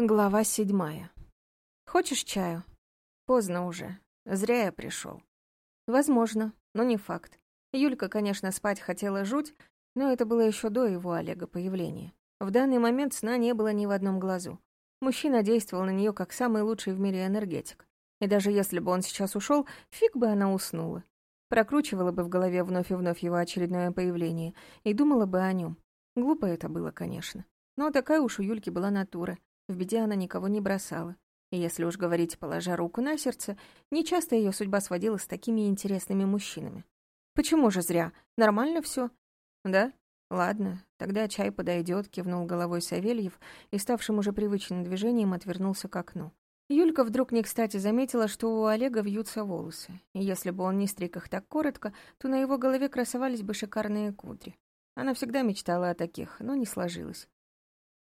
Глава седьмая. «Хочешь чаю?» «Поздно уже. Зря я пришел. «Возможно, но не факт. Юлька, конечно, спать хотела жуть, но это было еще до его Олега появления. В данный момент сна не было ни в одном глазу. Мужчина действовал на нее как самый лучший в мире энергетик. И даже если бы он сейчас ушел, фиг бы она уснула. Прокручивала бы в голове вновь и вновь его очередное появление и думала бы о нем. Глупо это было, конечно. Но такая уж у Юльки была натура — в беде она никого не бросала. И если уж говорить, положа руку на сердце, нечасто ее судьба сводила с такими интересными мужчинами. Почему же зря? Нормально все. Да? Ладно, тогда чай подойдет, кивнул головой Савельев и, ставшим уже привычным движением, отвернулся к окну. Юлька вдруг не кстати заметила, что у Олега вьются волосы, и если бы он не стриг их так коротко, то на его голове красовались бы шикарные кудри. Она всегда мечтала о таких, но не сложилось.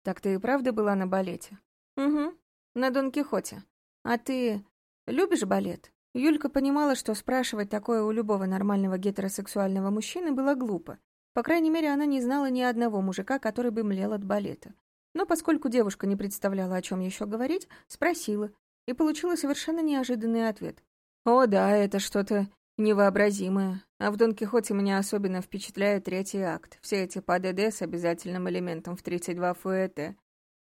«Так ты и правда была на балете?» «Угу, на Дон Кихоте. А ты любишь балет?» Юлька понимала, что спрашивать такое у любого нормального гетеросексуального мужчины было глупо. По крайней мере, она не знала ни одного мужика, который бы млел от балета. Но поскольку девушка не представляла, о чем еще говорить, спросила и получила совершенно неожиданный ответ. «О, да, это что-то невообразимое. А в Дон Кихоте меня особенно впечатляет третий акт. Все эти ПДД с обязательным элементом в 32 фуэте.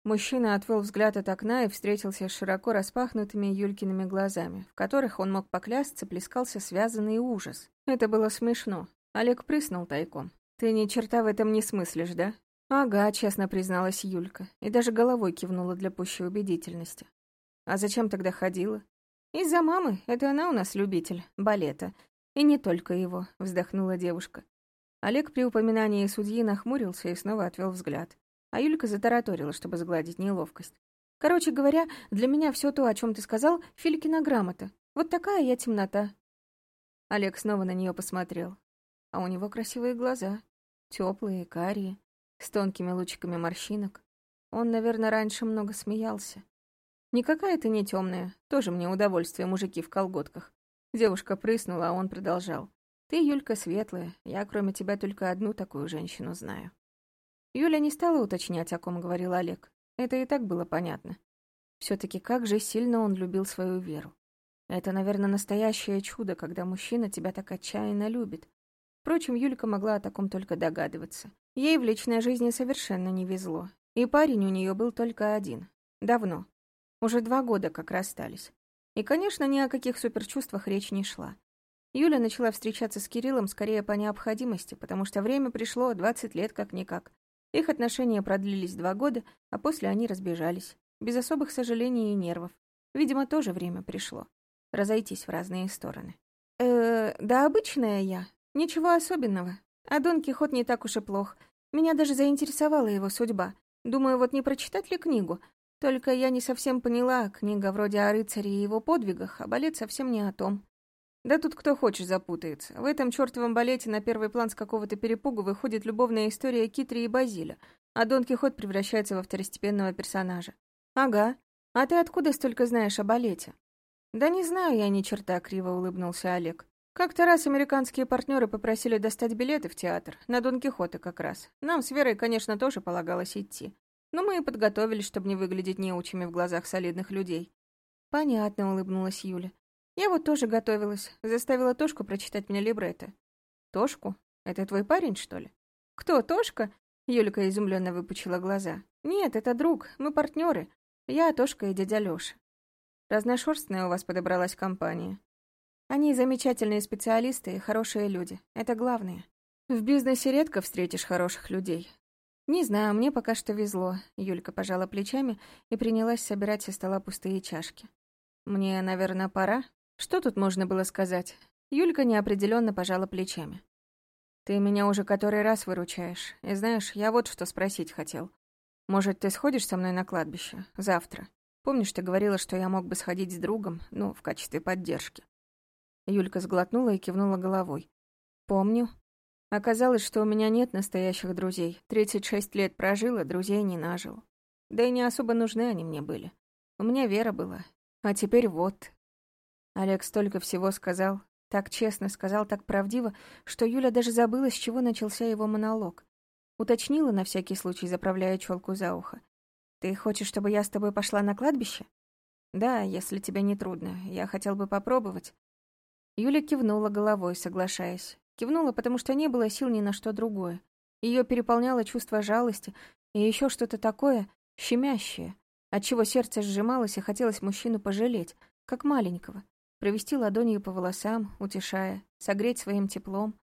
Мужчина отвел взгляд от окна и встретился с широко распахнутыми Юлькиными глазами, в которых он мог поклясться, плескался связанный ужас. Это было смешно. Олег прыснул тайком. «Ты ни черта в этом не смыслишь, да?» «Ага», — честно призналась Юлька, и даже головой кивнула для пущей убедительности. «А зачем тогда ходила?» «Из-за мамы. Это она у нас любитель. Балета. И не только его», — вздохнула девушка. Олег при упоминании судьи нахмурился и снова отвел взгляд. А Юлька затараторила, чтобы сгладить неловкость. «Короче говоря, для меня все то, о чем ты сказал, Филькина грамота. Вот такая я темнота». Олег снова на нее посмотрел. А у него красивые глаза. теплые, карие, с тонкими лучиками морщинок. Он, наверное, раньше много смеялся. Никакая ты не темная, тоже мне удовольствие, мужики в колготках. Девушка прыснула, а он продолжал. Ты, Юлька, светлая, я кроме тебя только одну такую женщину знаю. Юля не стала уточнять, о ком говорил Олег. Это и так было понятно. все таки как же сильно он любил свою веру. Это, наверное, настоящее чудо, когда мужчина тебя так отчаянно любит. Впрочем, Юлька могла о таком только догадываться. Ей в личной жизни совершенно не везло. И парень у нее был только один. Давно. Уже два года как расстались. И, конечно, ни о каких суперчувствах речь не шла. Юля начала встречаться с Кириллом скорее по необходимости, потому что время пришло, 20 лет как-никак. Их отношения продлились два года, а после они разбежались. Без особых сожалений и нервов. Видимо, тоже время пришло. Разойтись в разные стороны. э да обычная я. Ничего особенного. А Дон Кихот не так уж и плох. Меня даже заинтересовала его судьба. Думаю, вот не прочитать ли книгу, только я не совсем поняла, книга вроде о рыцаре и его подвигах, а балет совсем не о том. Да тут кто хочешь запутается. В этом чертовом балете на первый план с какого-то перепугу выходит любовная история Китри и Базиля, а Дон Кихот превращается во второстепенного персонажа. Ага. А ты откуда столько знаешь о балете? Да не знаю я ни черта, криво улыбнулся Олег. Как-то раз американские партнеры попросили достать билеты в театр, на Дон Кихота как раз. Нам с Верой, конечно, тоже полагалось идти. Но мы и подготовились, чтобы не выглядеть неучими в глазах солидных людей. Понятно, улыбнулась Юля. Я вот тоже готовилась, заставила Тошку прочитать мне либретто. Тошку? Это твой парень, что ли? Кто, Тошка? Юлька изумленно выпучила глаза. Нет, это друг, мы партнеры. Я, Тошка и дядя Лёша. Разношерстная у вас подобралась компания. Они замечательные специалисты и хорошие люди. Это главное. В бизнесе редко встретишь хороших людей. «Не знаю, мне пока что везло», — Юлька пожала плечами и принялась собирать со стола пустые чашки. «Мне, наверное, пора? Что тут можно было сказать?» Юлька неопределенно пожала плечами. «Ты меня уже который раз выручаешь. И знаешь, я вот что спросить хотел. Может, ты сходишь со мной на кладбище? Завтра. Помнишь, ты говорила, что я мог бы сходить с другом, ну, в качестве поддержки?» Юлька сглотнула и кивнула головой. «Помню. Оказалось, что у меня нет настоящих друзей. 36 лет прожила, друзей не нажил. Да и не особо нужны они мне были. У меня вера была. А теперь вот. Олег столько всего сказал, так честно сказал, так правдиво, что Юля даже забыла, с чего начался его монолог. Уточнила на всякий случай, заправляя челку за ухо. «Ты хочешь, чтобы я с тобой пошла на кладбище?» «Да, если тебе не трудно. Я хотел бы попробовать». Юля кивнула головой, соглашаясь. Кивнула, потому что не было сил ни на что другое. Ее переполняло чувство жалости и еще что-то такое щемящее, отчего сердце сжималось и хотелось мужчину пожалеть, как маленького, провести ладонью по волосам, утешая, согреть своим теплом.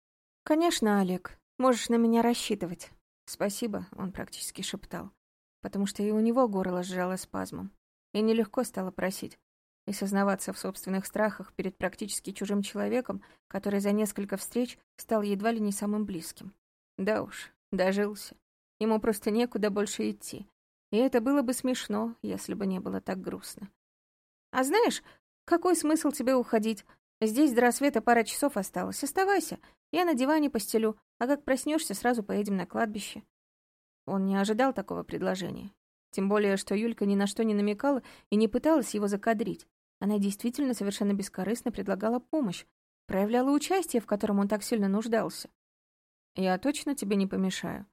«Конечно, Олег, можешь на меня рассчитывать». «Спасибо», — он практически шептал, потому что и у него горло сжало спазмом. И нелегко стало просить и сознаваться в собственных страхах перед практически чужим человеком, который за несколько встреч стал едва ли не самым близким. Да уж, дожился. Ему просто некуда больше идти. И это было бы смешно, если бы не было так грустно. «А знаешь, какой смысл тебе уходить? Здесь до рассвета пара часов осталось. Оставайся. Я на диване постелю, а как проснешься, сразу поедем на кладбище». Он не ожидал такого предложения. Тем более, что Юлька ни на что не намекала и не пыталась его закадрить. Она действительно совершенно бескорыстно предлагала помощь, проявляла участие, в котором он так сильно нуждался. «Я точно тебе не помешаю?»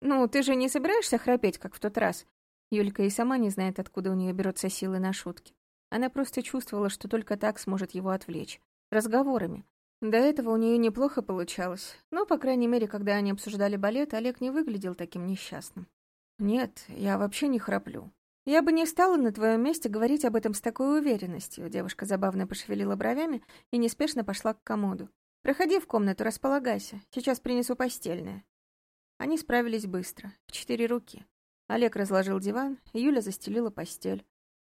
«Ну, ты же не собираешься храпеть, как в тот раз?» Юлька и сама не знает, откуда у нее берутся силы на шутки. Она просто чувствовала, что только так сможет его отвлечь. Разговорами. До этого у нее неплохо получалось, но, по крайней мере, когда они обсуждали балет, Олег не выглядел таким несчастным. «Нет, я вообще не храплю. Я бы не стала на твоем месте говорить об этом с такой уверенностью», девушка забавно пошевелила бровями и неспешно пошла к комоду. «Проходи в комнату, располагайся. Сейчас принесу постельное». Они справились быстро, в четыре руки. Олег разложил диван, Юля застелила постель.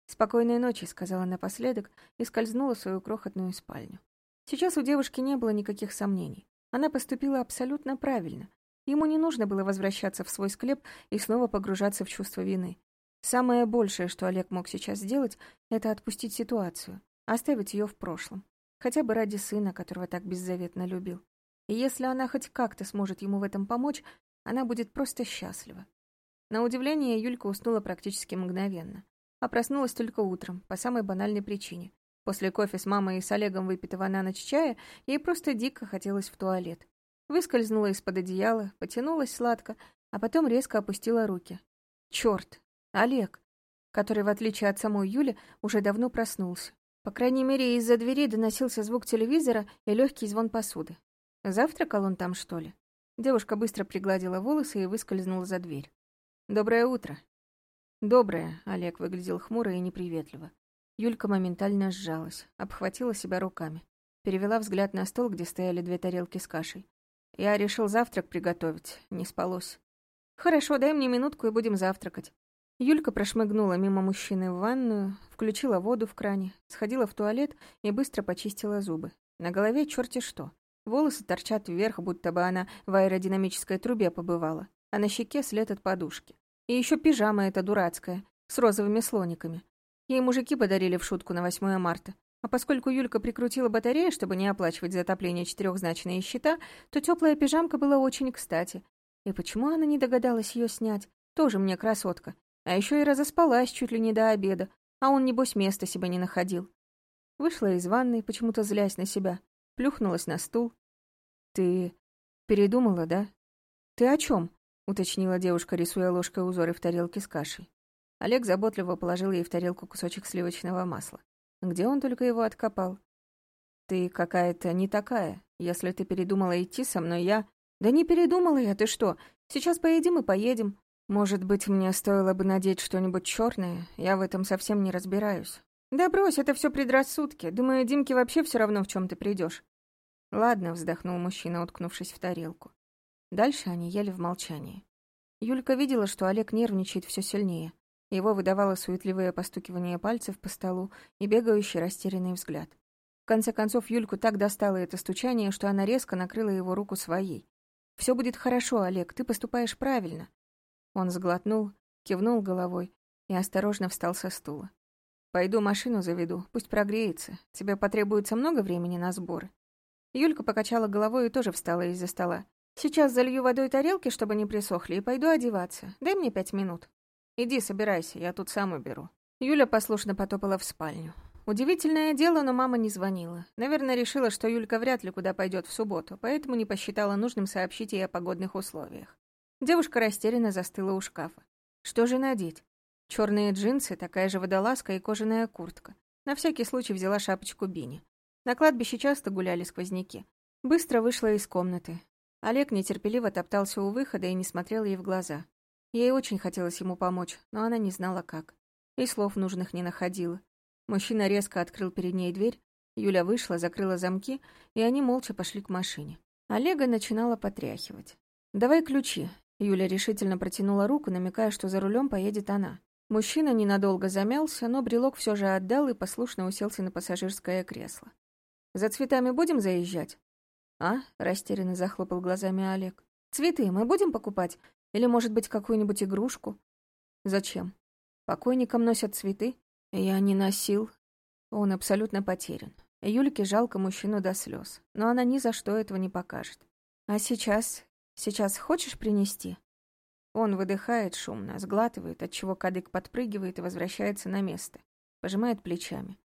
«Спокойной ночи», — сказала напоследок и скользнула в свою крохотную спальню. Сейчас у девушки не было никаких сомнений. Она поступила абсолютно правильно. Ему не нужно было возвращаться в свой склеп и снова погружаться в чувство вины. Самое большее, что Олег мог сейчас сделать, это отпустить ситуацию, оставить ее в прошлом. Хотя бы ради сына, которого так беззаветно любил. И если она хоть как-то сможет ему в этом помочь, она будет просто счастлива. На удивление, Юлька уснула практически мгновенно. А проснулась только утром, по самой банальной причине. После кофе с мамой и с Олегом выпитого на ночь чая, ей просто дико хотелось в туалет. Выскользнула из-под одеяла, потянулась сладко, а потом резко опустила руки. Черт, Олег, который, в отличие от самой Юли, уже давно проснулся. По крайней мере, из-за двери доносился звук телевизора и легкий звон посуды. Завтракал он там, что ли? Девушка быстро пригладила волосы и выскользнула за дверь. «Доброе утро». «Доброе», — Олег выглядел хмуро и неприветливо. Юлька моментально сжалась, обхватила себя руками. Перевела взгляд на стол, где стояли две тарелки с кашей. «Я решил завтрак приготовить, не спалось». «Хорошо, дай мне минутку и будем завтракать». Юлька прошмыгнула мимо мужчины в ванную, включила воду в кране, сходила в туалет и быстро почистила зубы. На голове черти что. Волосы торчат вверх, будто бы она в аэродинамической трубе побывала, а на щеке след от подушки. И еще пижама эта дурацкая, с розовыми слониками. Ей мужики подарили в шутку на 8 марта. А поскольку Юлька прикрутила батарею, чтобы не оплачивать за отопление четырехзначные счета, то теплая пижамка была очень кстати. И почему она не догадалась ее снять? Тоже мне красотка. А еще и разоспалась чуть ли не до обеда, а он, небось, места себе не находил. Вышла из ванной, почему-то злясь на себя, плюхнулась на стул. «Ты передумала, да?» «Ты о чем? уточнила девушка, рисуя ложкой узоры в тарелке с кашей. Олег заботливо положил ей в тарелку кусочек сливочного масла. Где он только его откопал? «Ты какая-то не такая. Если ты передумала идти со мной, я...» «Да не передумала я, ты что? Сейчас поедим и поедем. Может быть, мне стоило бы надеть что-нибудь черное? Я в этом совсем не разбираюсь. Да брось, это все предрассудки. Думаю, Димке вообще все равно, в чем ты придешь. Ладно, вздохнул мужчина, уткнувшись в тарелку. Дальше они ели в молчании. Юлька видела, что Олег нервничает все сильнее. Его выдавало суетливое постукивание пальцев по столу и бегающий растерянный взгляд. В конце концов, Юльку так достало это стучание, что она резко накрыла его руку своей. «Все будет хорошо, Олег, ты поступаешь правильно». Он сглотнул, кивнул головой и осторожно встал со стула. Пойду машину заведу, пусть прогреется. Тебе потребуется много времени на сборы. Юлька покачала головой и тоже встала из-за стола. Сейчас залью водой тарелки, чтобы не присохли, и пойду одеваться. Дай мне пять минут. Иди, собирайся, я тут сам уберу. Юля послушно потопала в спальню. Удивительное дело, но мама не звонила. Наверное, решила, что Юлька вряд ли куда пойдет в субботу, поэтому не посчитала нужным сообщить ей о погодных условиях. Девушка растерянно застыла у шкафа. Что же надеть? Черные джинсы, такая же водолазка и кожаная куртка. На всякий случай взяла шапочку Бини. На кладбище часто гуляли сквозняки. Быстро вышла из комнаты. Олег нетерпеливо топтался у выхода и не смотрел ей в глаза. Ей очень хотелось ему помочь, но она не знала как. И слов нужных не находила. Мужчина резко открыл перед ней дверь, Юля вышла, закрыла замки, и они молча пошли к машине. Олега начинала потряхивать. «Давай ключи». Юля решительно протянула руку, намекая, что за рулем поедет она. Мужчина ненадолго замялся, но брелок все же отдал и послушно уселся на пассажирское кресло. «За цветами будем заезжать?» «А?» — растерянно захлопал глазами Олег. «Цветы мы будем покупать? Или, может быть, какую-нибудь игрушку?» «Зачем? Покойникам носят цветы?» «Я не носил». Он абсолютно потерян. Юльке жалко мужчину до слез, но она ни за что этого не покажет. «А сейчас? Сейчас хочешь принести?» Он выдыхает шумно, сглатывает, отчего кадык подпрыгивает и возвращается на место. Пожимает плечами.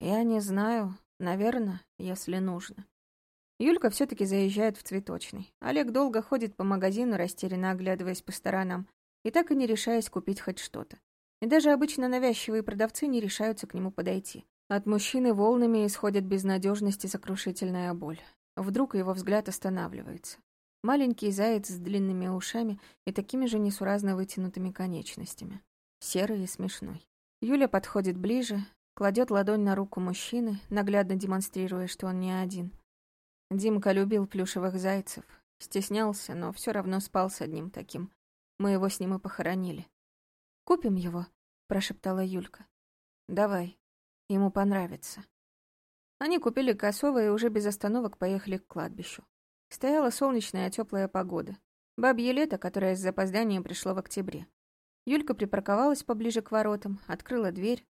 «Я не знаю. Наверное, если нужно». Юлька все таки заезжает в цветочный. Олег долго ходит по магазину, растерянно оглядываясь по сторонам, и так и не решаясь купить хоть что-то. И даже обычно навязчивые продавцы не решаются к нему подойти. От мужчины волнами исходит безнадежность и сокрушительная боль. Вдруг его взгляд останавливается. Маленький заяц с длинными ушами и такими же несуразно вытянутыми конечностями. Серый и смешной. Юля подходит ближе, кладет ладонь на руку мужчины, наглядно демонстрируя, что он не один. Димка любил плюшевых зайцев. Стеснялся, но все равно спал с одним таким. Мы его с ним и похоронили. «Купим его», — прошептала Юлька. «Давай. Ему понравится». Они купили косово и уже без остановок поехали к кладбищу. Стояла солнечная теплая погода. Бабье лето, которое с запозданием пришло в октябре. Юлька припарковалась поближе к воротам, открыла дверь.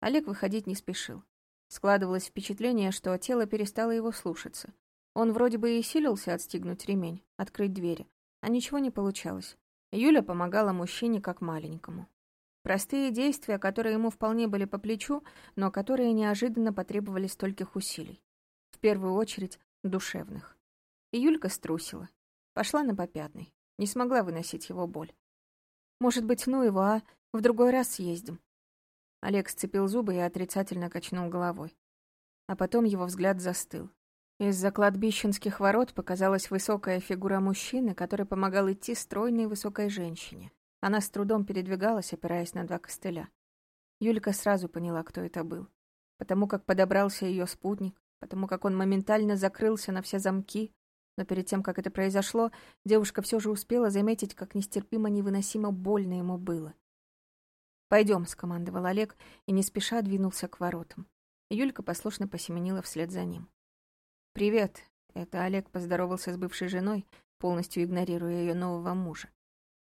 Олег выходить не спешил. Складывалось впечатление, что тело перестало его слушаться. Он вроде бы и силился отстегнуть ремень, открыть двери, а ничего не получалось. Юля помогала мужчине как маленькому. Простые действия, которые ему вполне были по плечу, но которые неожиданно потребовали стольких усилий. В первую очередь, душевных. И Юлька струсила. Пошла на попятный. Не смогла выносить его боль. «Может быть, ну его, а? В другой раз съездим». Олег сцепил зубы и отрицательно качнул головой. А потом его взгляд застыл. Из-за кладбищенских ворот показалась высокая фигура мужчины, который помогал идти стройной высокой женщине. Она с трудом передвигалась, опираясь на два костыля. Юлька сразу поняла, кто это был. Потому как подобрался ее спутник, потому как он моментально закрылся на все замки, но перед тем, как это произошло, девушка все же успела заметить, как нестерпимо невыносимо больно ему было. «Пойдем», — скомандовал Олег и не спеша двинулся к воротам. Юлька послушно посеменила вслед за ним. «Привет», — это Олег поздоровался с бывшей женой, полностью игнорируя ее нового мужа.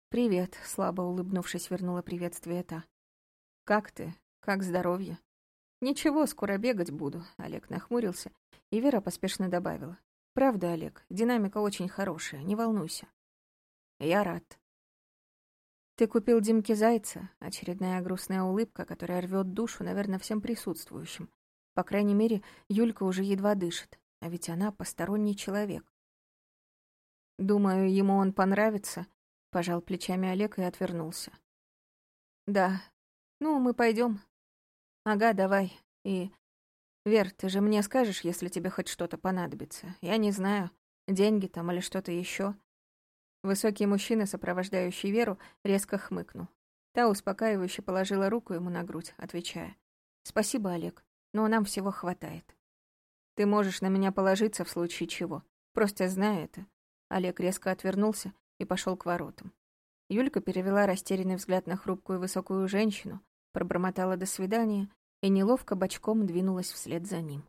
«Привет», — слабо улыбнувшись, вернула приветствие та. «Как ты? Как здоровье?» «Ничего, скоро бегать буду», — Олег нахмурился, и Вера поспешно добавила. Правда, Олег, динамика очень хорошая, не волнуйся. Я рад. Ты купил Димке Зайца, очередная грустная улыбка, которая рвет душу, наверное, всем присутствующим. По крайней мере, Юлька уже едва дышит, а ведь она посторонний человек. Думаю, ему он понравится, пожал плечами Олег и отвернулся. Да. Ну, мы пойдем. Ага, давай. И «Вер, ты же мне скажешь, если тебе хоть что-то понадобится. Я не знаю, деньги там или что-то еще. Высокий мужчина, сопровождающий Веру, резко хмыкнул. Та успокаивающе положила руку ему на грудь, отвечая. «Спасибо, Олег, но нам всего хватает. Ты можешь на меня положиться в случае чего. Просто знай это». Олег резко отвернулся и пошел к воротам. Юлька перевела растерянный взгляд на хрупкую высокую женщину, пробормотала «до свидания» и неловко бочком двинулась вслед за ним.